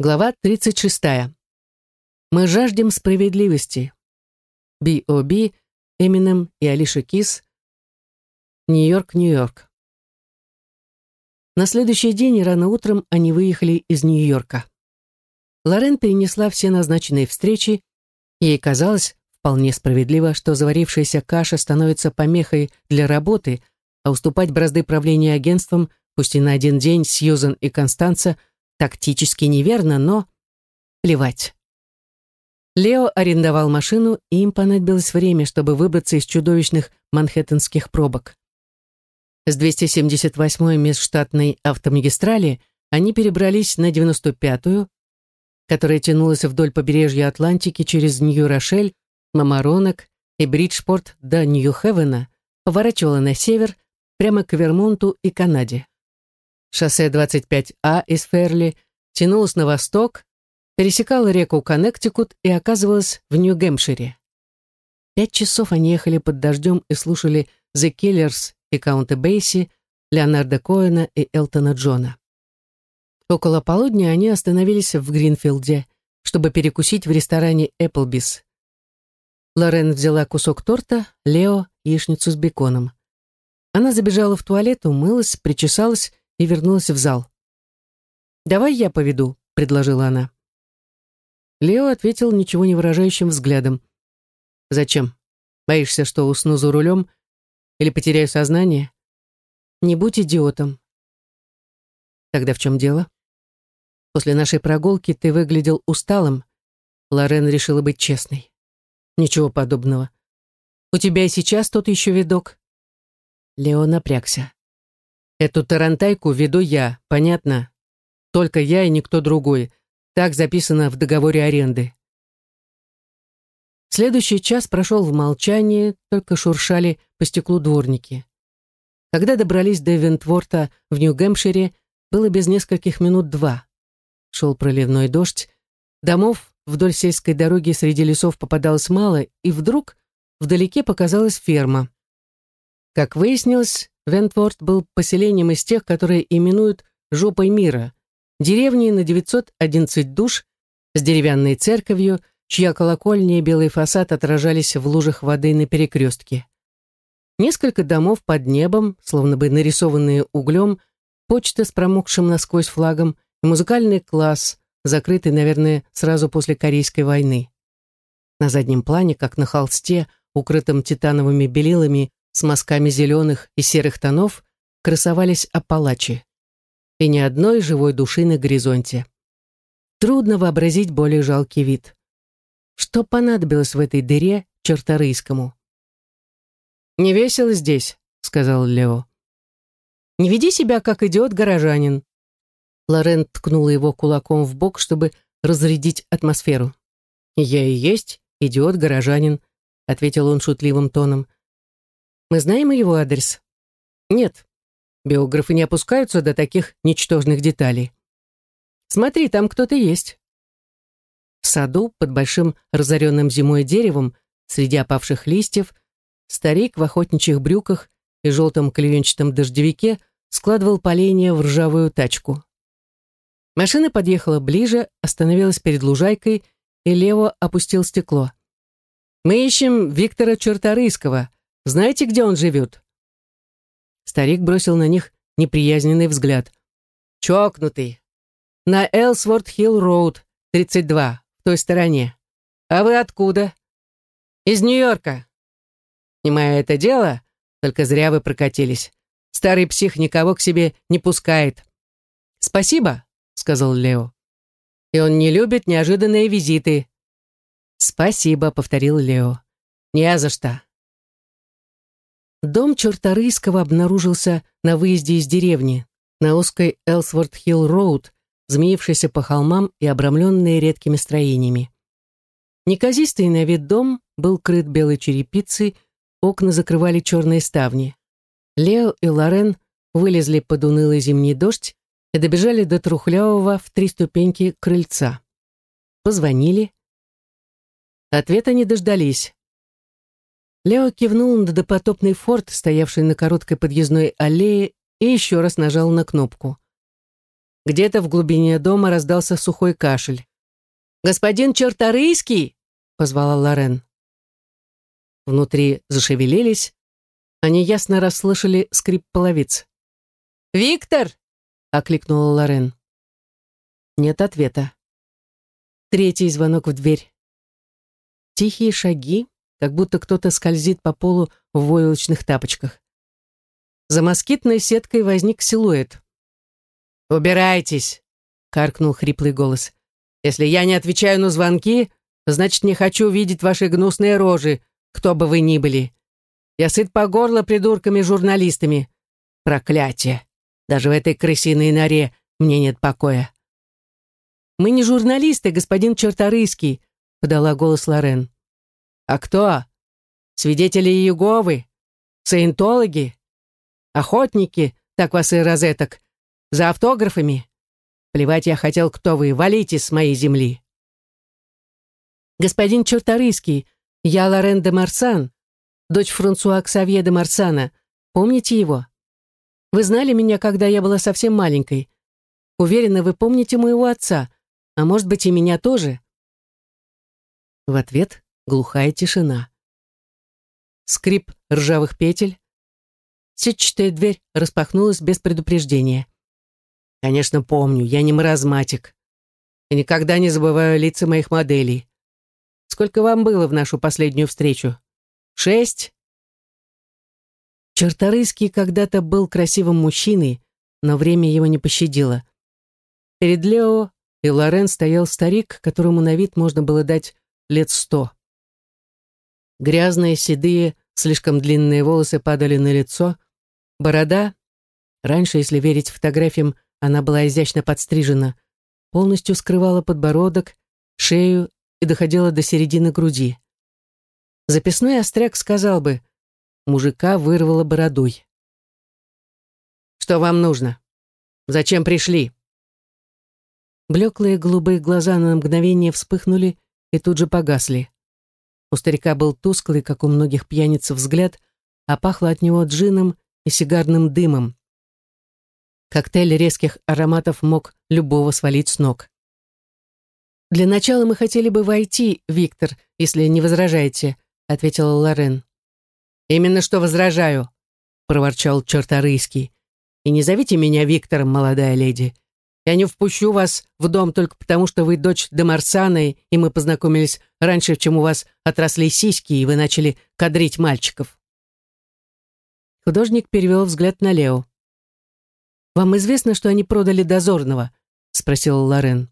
Глава 36. Мы жаждем справедливости. B.O.B., Эминем и Алиша Кис. Нью-Йорк, Нью-Йорк. На следующий день рано утром они выехали из Нью-Йорка. Лорен перенесла все назначенные встречи. Ей казалось вполне справедливо, что заварившаяся каша становится помехой для работы, а уступать бразды правления агентством, пусть и на один день, Сьюзан и Констанца – Тактически неверно, но плевать. Лео арендовал машину, и им понадобилось время, чтобы выбраться из чудовищных манхэттенских пробок. С 278-й межштатной автомагистрали они перебрались на 95-ю, которая тянулась вдоль побережья Атлантики через Нью-Рошель, Мамаронок и Бриджпорт до Нью-Хевена, поворачивала на север, прямо к Вермонту и Канаде. Шоссе 25А из Ферли тянулось на восток, пересекало реку Коннектикут и оказывалось в Нью-Гэмпшире. Пять часов они ехали под дождем и слушали The Killers и Каунта Бейси, Леонарда Коэна и Элтона Джона. Около полудня они остановились в Гринфилде, чтобы перекусить в ресторане Эпплбис. Лорен взяла кусок торта, Лео — яичницу с беконом. Она забежала в туалет, умылась, причесалась и вернулась в зал. «Давай я поведу», — предложила она. Лео ответил ничего не выражающим взглядом. «Зачем? Боишься, что усну за рулем или потеряю сознание? Не будь идиотом». «Тогда в чем дело?» «После нашей прогулки ты выглядел усталым». Лорен решила быть честной. «Ничего подобного. У тебя и сейчас тот еще видок». Лео напрягся. Эту тарантайку веду я, понятно? Только я и никто другой. Так записано в договоре аренды. Следующий час прошел в молчании, только шуршали по стеклу дворники. Когда добрались до Вентворта в Нью-Гэмпшире, было без нескольких минут два. Шел проливной дождь, домов вдоль сельской дороги среди лесов попадалось мало, и вдруг вдалеке показалась ферма. Как выяснилось, Вентворд был поселением из тех, которые именуют «жопой мира», деревней на 911 душ с деревянной церковью, чья колокольня и белый фасад отражались в лужах воды на перекрестке. Несколько домов под небом, словно бы нарисованные углем, почта с промокшим насквозь флагом и музыкальный класс, закрытый, наверное, сразу после Корейской войны. На заднем плане, как на холсте, укрытом титановыми белилами, с мазками зеленых и серых тонов красовались апалачи. И ни одной живой души на горизонте. Трудно вообразить более жалкий вид. Что понадобилось в этой дыре черторийскому? «Не весело здесь», — сказал Лео. «Не веди себя, как идиот-горожанин». Лорен ткнула его кулаком в бок, чтобы разрядить атмосферу. «Я и есть идиот-горожанин», — ответил он шутливым тоном. Мы знаем его адрес? Нет. Биографы не опускаются до таких ничтожных деталей. Смотри, там кто-то есть. В саду, под большим разоренным зимой деревом, среди опавших листьев, старик в охотничьих брюках и желтом клеенчатом дождевике складывал поленья в ржавую тачку. Машина подъехала ближе, остановилась перед лужайкой, и Лево опустил стекло. «Мы ищем Виктора Черторыйского», знаете, где он живет?» Старик бросил на них неприязненный взгляд. «Чокнутый. На Элсворт-Хилл-Роуд, 32, в той стороне. А вы откуда?» «Из Нью-Йорка». «Понимая это дело, только зря вы прокатились. Старый псих никого к себе не пускает». «Спасибо», — сказал Лео. «И он не любит неожиданные визиты». «Спасибо», — повторил Лео. «Не за что. Дом Черторийского обнаружился на выезде из деревни, на узкой Элсворт-Хилл-Роуд, змеившейся по холмам и обрамленной редкими строениями. Неказистый на вид дом был крыт белой черепицей, окна закрывали черные ставни. Лео и Лорен вылезли под унылый зимний дождь и добежали до трухлявого в три ступеньки крыльца. Позвонили. Ответа не дождались. Лео кивнул на допотопный форт, стоявший на короткой подъездной аллее, и еще раз нажал на кнопку. Где-то в глубине дома раздался сухой кашель. «Господин Черторийский!» — позвала Лорен. Внутри зашевелились, они ясно расслышали скрип половиц. «Виктор!» — окликнула Лорен. Нет ответа. Третий звонок в дверь. Тихие шаги, как будто кто-то скользит по полу в войлочных тапочках. За москитной сеткой возник силуэт. «Убирайтесь!» — каркнул хриплый голос. «Если я не отвечаю на звонки, значит, не хочу видеть ваши гнусные рожи, кто бы вы ни были. Я сыт по горло придурками-журналистами. Проклятие! Даже в этой крысиной норе мне нет покоя. «Мы не журналисты, господин Черторыйский», — подала голос Лорен. «А кто? Свидетели Иеговы? Саентологи? Охотники, так вас и розеток? За автографами? Плевать я хотел, кто вы, валите с моей земли». «Господин Черторыйский, я Лорен де Марсан, дочь Франсуа Ксавье де Марсана. Помните его? Вы знали меня, когда я была совсем маленькой. Уверена, вы помните моего отца, а может быть и меня тоже?» В ответ глухая тишина. Скрип ржавых петель. Сетчатая дверь распахнулась без предупреждения. Конечно, помню, я не маразматик. И никогда не забываю лица моих моделей. Сколько вам было в нашу последнюю встречу? Шесть? Черторыйский когда-то был красивым мужчиной, но время его не пощадило. Перед Лео и Лорен стоял старик, которому на вид можно было дать лет сто. Грязные, седые, слишком длинные волосы падали на лицо, борода, раньше, если верить фотографиям, она была изящно подстрижена, полностью скрывала подбородок, шею и доходила до середины груди. Записной остряк сказал бы, мужика вырвало бородой. «Что вам нужно? Зачем пришли?» Блеклые голубые глаза на мгновение вспыхнули и тут же погасли. У старика был тусклый, как у многих пьяниц, взгляд, а пахло от него джином и сигарным дымом. Коктейль резких ароматов мог любого свалить с ног. «Для начала мы хотели бы войти, Виктор, если не возражаете», — ответила Лорен. «Именно что возражаю», — проворчал Черторыйский. «И не зовите меня Виктором, молодая леди. Я не впущу вас в дом только потому, что вы дочь Демарсана, и мы познакомились раньше, чем у вас отросли сиськи, и вы начали кадрить мальчиков». Художник перевел взгляд на Лео. «Вам известно, что они продали дозорного?» — спросила Лорен.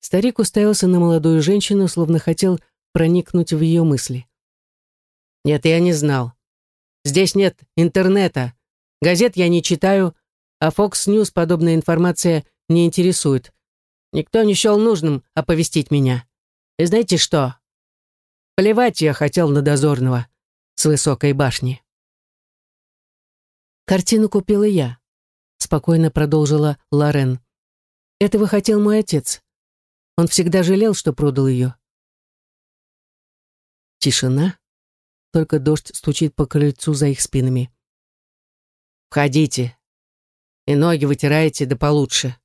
Старик уставился на молодую женщину, словно хотел проникнуть в ее мысли. «Нет, я не знал. Здесь нет интернета. Газет я не читаю, а Fox News подобная информация не интересует. Никто не счел нужным оповестить меня. И знаете что? Плевать я хотел на дозорного с высокой башни». «Картину купила я», — спокойно продолжила Лорен. «Этого хотел мой отец. Он всегда жалел, что продал ее. Тишина. Только дождь стучит по крыльцу за их спинами. «Входите. И ноги вытираете да получше».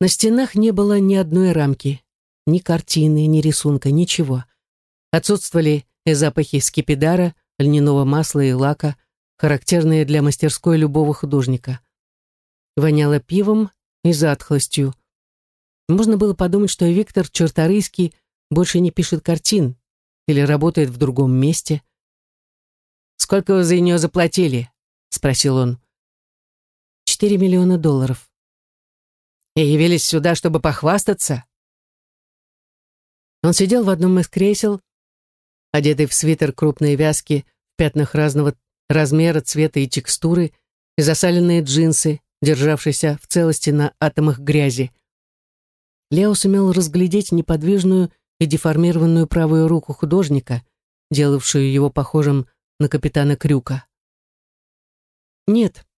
На стенах не было ни одной рамки, ни картины, ни рисунка, ничего. Отсутствовали и запахи скипидара, льняного масла и лака, характерные для мастерской любого художника. Воняло пивом и затхлостью. Можно было подумать, что Виктор Черторийский больше не пишет картин или работает в другом месте. «Сколько вы за нее заплатили?» — спросил он. «Четыре миллиона долларов». «И явились сюда, чтобы похвастаться?» Он сидел в одном из кресел, одетый в свитер крупной вязки, в пятнах разного размера, цвета и текстуры, и засаленные джинсы, державшиеся в целости на атомах грязи. Лео сумел разглядеть неподвижную и деформированную правую руку художника, делавшую его похожим на капитана Крюка. «Нет», —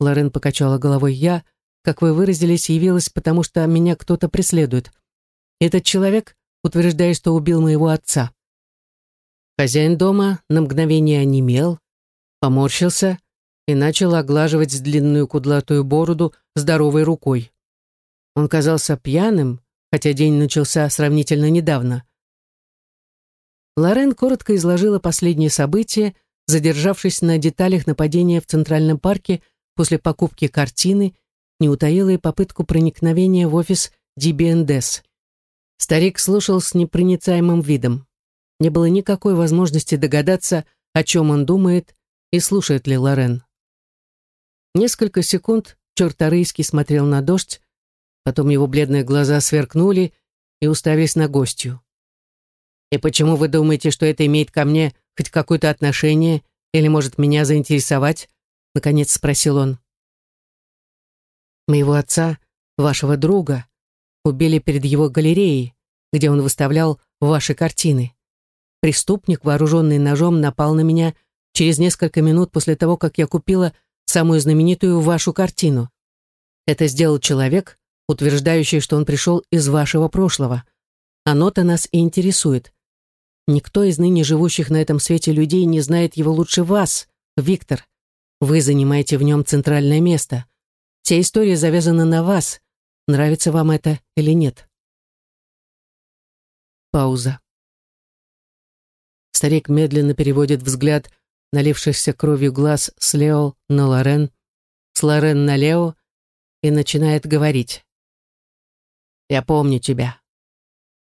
Лорен покачала головой, — «я, как вы выразились, явилась, потому что меня кто-то преследует. Этот человек утверждает, что убил моего отца». Хозяин дома на мгновение онемел, поморщился и начал оглаживать длинную кудлатую бороду здоровой рукой. Он казался пьяным, хотя день начался сравнительно недавно. Лорен коротко изложила последние события, задержавшись на деталях нападения в Центральном парке после покупки картины, не утаила и попытку проникновения в офис DBNDES. Старик слушал с непроницаемым видом. Не было никакой возможности догадаться, о чем он думает и слушает ли Лорен. Несколько секунд Чорторийский смотрел на дождь, потом его бледные глаза сверкнули и уставились на гостью. «И почему вы думаете, что это имеет ко мне хоть какое-то отношение или может меня заинтересовать?» — наконец спросил он. «Моего отца, вашего друга, убили перед его галереей, где он выставлял ваши картины. Преступник, вооруженный ножом, напал на меня через несколько минут после того, как я купила самую знаменитую вашу картину. Это сделал человек, утверждающий, что он пришел из вашего прошлого. Оно-то нас и интересует. Никто из ныне живущих на этом свете людей не знает его лучше вас, Виктор. Вы занимаете в нем центральное место. Вся история завязана на вас. Нравится вам это или нет? Пауза. Старик медленно переводит взгляд налившихся кровью глаз с Лео на Лорен, с Лорен на Лео и начинает говорить. «Я помню тебя».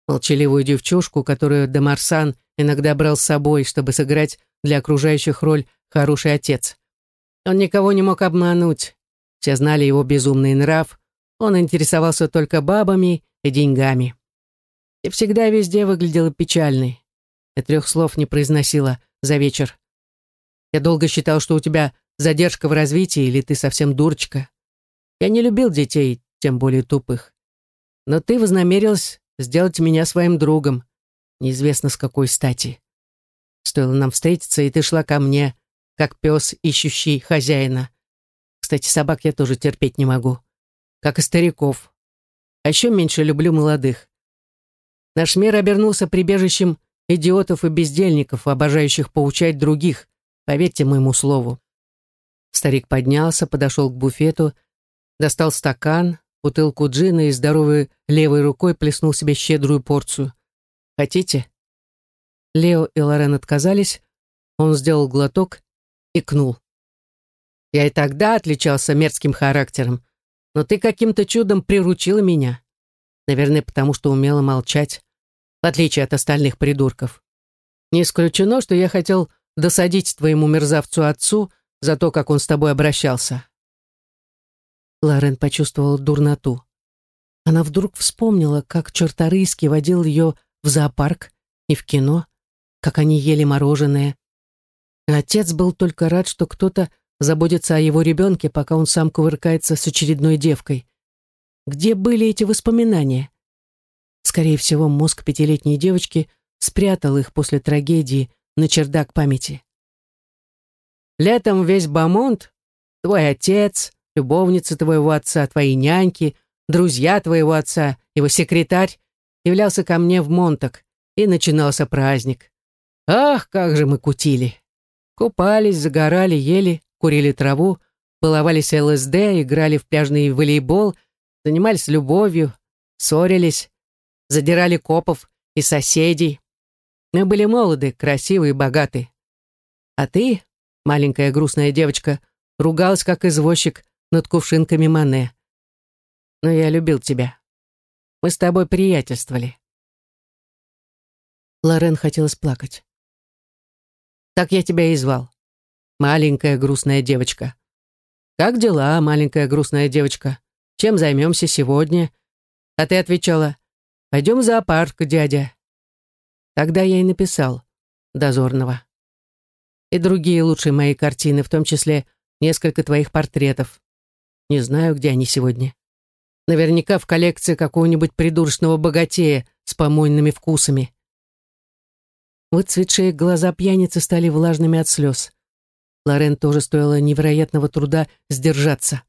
Молчаливую девчушку, которую Демарсан иногда брал с собой, чтобы сыграть для окружающих роль «хороший отец». Он никого не мог обмануть. Все знали его безумный нрав. Он интересовался только бабами и деньгами. И всегда везде выглядела печальной. И трех слов не произносила за вечер. Я долго считал, что у тебя задержка в развитии или ты совсем дурочка. Я не любил детей, тем более тупых. Но ты вознамерилась сделать меня своим другом. Неизвестно с какой стати. Стоило нам встретиться, и ты шла ко мне, как пес, ищущий хозяина. Кстати, собак я тоже терпеть не могу. Как и стариков. А еще меньше люблю молодых. Наш мир обернулся прибежищем идиотов и бездельников, обожающих поучать других, Поверьте моему слову. Старик поднялся, подошел к буфету, достал стакан, бутылку джина и здоровой левой рукой плеснул себе щедрую порцию. «Хотите?» Лео и Лорен отказались, он сделал глоток и кнул. «Я и тогда отличался мерзким характером, но ты каким-то чудом приручила меня. Наверное, потому что умела молчать, в отличие от остальных придурков. Не исключено, что я хотел досадить твоему мерзавцу отцу за то, как он с тобой обращался». Лорен почувствовала дурноту. Она вдруг вспомнила, как Черторийский водил ее в зоопарк и в кино, как они ели мороженое. Отец был только рад, что кто-то заботится о его ребенке, пока он сам кувыркается с очередной девкой. Где были эти воспоминания? Скорее всего, мозг пятилетней девочки спрятал их после трагедии, на чердак памяти. Летом весь Бамонт, твой отец, любовница твоего отца, твои няньки, друзья твоего отца, его секретарь, являлся ко мне в Монтак, и начинался праздник. Ах, как же мы кутили! Купались, загорали, ели, курили траву, баловались ЛСД, играли в пляжный волейбол, занимались любовью, ссорились, задирали копов и соседей, мы были молоды, красивы и богаты. А ты, маленькая грустная девочка, ругалась, как извозчик, над кувшинками Мане. Но я любил тебя. Мы с тобой приятельствовали. Лорен хотелось плакать. Так я тебя и звал. Маленькая грустная девочка. Как дела, маленькая грустная девочка? Чем займемся сегодня? А ты отвечала, пойдем в зоопарк, дядя. Тогда я и написал «Дозорного». И другие лучшие мои картины, в том числе несколько твоих портретов. Не знаю, где они сегодня. Наверняка в коллекции какого-нибудь придурочного богатея с помойными вкусами. Выцветшие глаза пьяницы стали влажными от слез. Лорен тоже стоило невероятного труда сдержаться.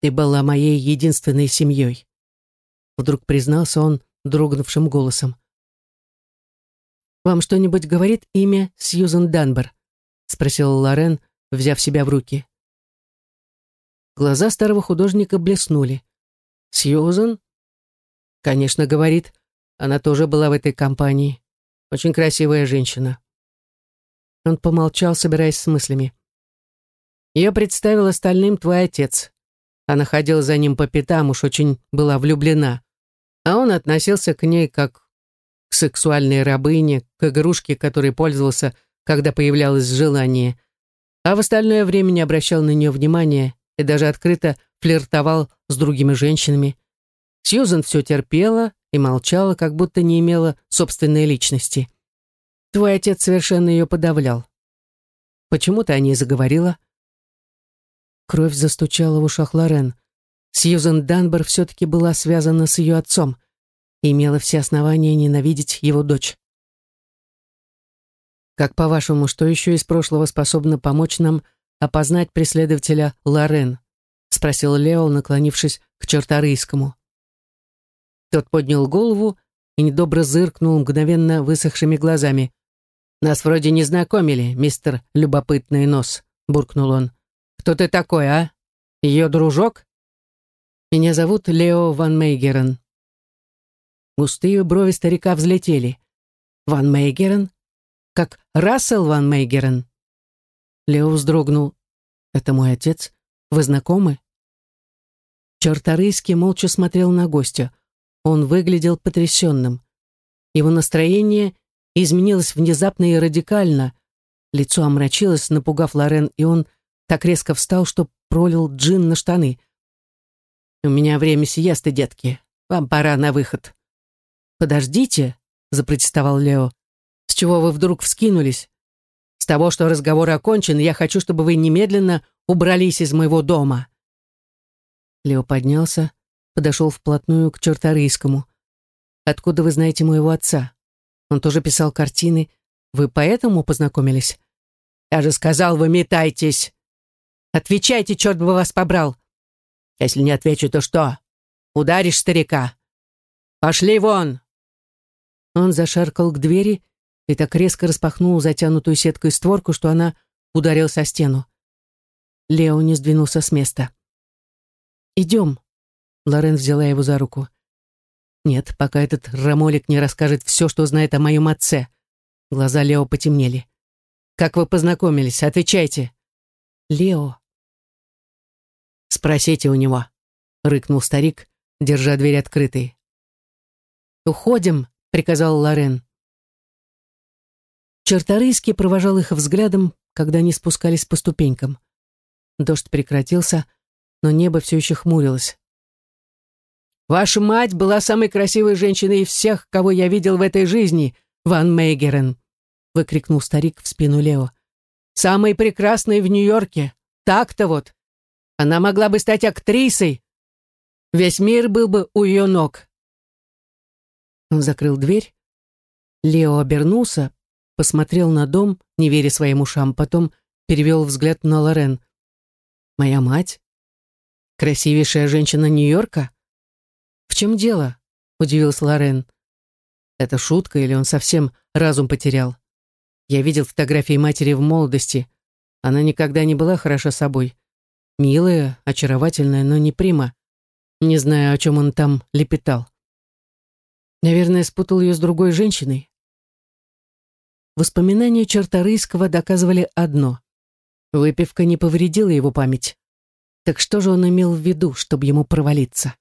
«Ты была моей единственной семьей», — вдруг признался он дрогнувшим голосом. «Вам что-нибудь говорит имя Сьюзен Данбер?» — спросила Лорен, взяв себя в руки. Глаза старого художника блеснули. «Сьюзан?» «Конечно, — говорит, — она тоже была в этой компании. Очень красивая женщина». Он помолчал, собираясь с мыслями. Ее представил остальным твой отец. Она ходила за ним по пятам, уж очень была влюблена. А он относился к ней как к сексуальной рабыне, к игрушке, которой пользовался, когда появлялось желание. А в остальное время не обращал на нее внимания и даже открыто флиртовал с другими женщинами. Сьюзан все терпела и молчала, как будто не имела собственной личности. Твой отец совершенно ее подавлял. Почему ты о ней заговорила? Кровь застучала в ушах Лорен. Сьюзен Данбер все-таки была связана с ее отцом и имела все основания ненавидеть его дочь. Как по-вашему, что еще из прошлого способно помочь нам опознать преследователя Лорен? спросил Лео, наклонившись к черторийскому. Тот поднял голову и недобро зыркнул мгновенно высохшими глазами. «Нас вроде не знакомили, мистер Любопытный Нос», — буркнул он. «Кто ты такой, а? Ее дружок?» «Меня зовут Лео Ван Мейгерен». Густые брови старика взлетели. «Ван Мейгерен? Как Рассел Ван Мейгерен?» Лео вздрогнул. «Это мой отец? Вы знакомы?» Чарторийский молча смотрел на гостя. Он выглядел потрясенным. Его настроение изменилось внезапно и радикально. Лицо омрачилось, напугав Лорен, и он так резко встал, что пролил джин на штаны. «У меня время сиесты, детки. Вам пора на выход». «Подождите», — запротестовал Лео. «С чего вы вдруг вскинулись? С того, что разговор окончен, я хочу, чтобы вы немедленно убрались из моего дома». Лео поднялся, подошел вплотную к Черторийскому. «Откуда вы знаете моего отца?» Он тоже писал картины. Вы поэтому познакомились? Я же сказал, вы метайтесь. Отвечайте, черт бы вас побрал. Если не отвечу, то что? Ударишь старика? Пошли вон!» Он зашаркал к двери и так резко распахнул затянутую сеткой створку, что она ударилась о стену. Лео не сдвинулся с места. «Идем», — Лорен взяла его за руку. Нет, пока этот рамолик не расскажет все, что знает о моем отце. Глаза Лео потемнели. Как вы познакомились? Отвечайте. Лео. Спросите у него, рыкнул старик, держа дверь открытой. Уходим, приказал Лорен. Черторийский провожал их взглядом, когда они спускались по ступенькам. Дождь прекратился, но небо все еще хмурилось. Ваша мать была самой красивой женщиной всех, кого я видел в этой жизни, Ван Мейгерен», — выкрикнул старик в спину Лео. «Самой прекрасной в Нью-Йорке. Так-то вот. Она могла бы стать актрисой. Весь мир был бы у ее ног». Он закрыл дверь. Лео обернулся, посмотрел на дом, не веря своим ушам, потом перевел взгляд на Лорен. «Моя мать? Красивейшая женщина Нью-Йорка?» «В чем дело?» — удивилась Лорен. «Это шутка или он совсем разум потерял? Я видел фотографии матери в молодости. Она никогда не была хороша собой. Милая, очаровательная, но не прима. Не знаю, о чем он там лепетал. Наверное, спутал ее с другой женщиной. Воспоминания Черторийского доказывали одно. Выпивка не повредила его память. Так что же он имел в виду, чтобы ему провалиться?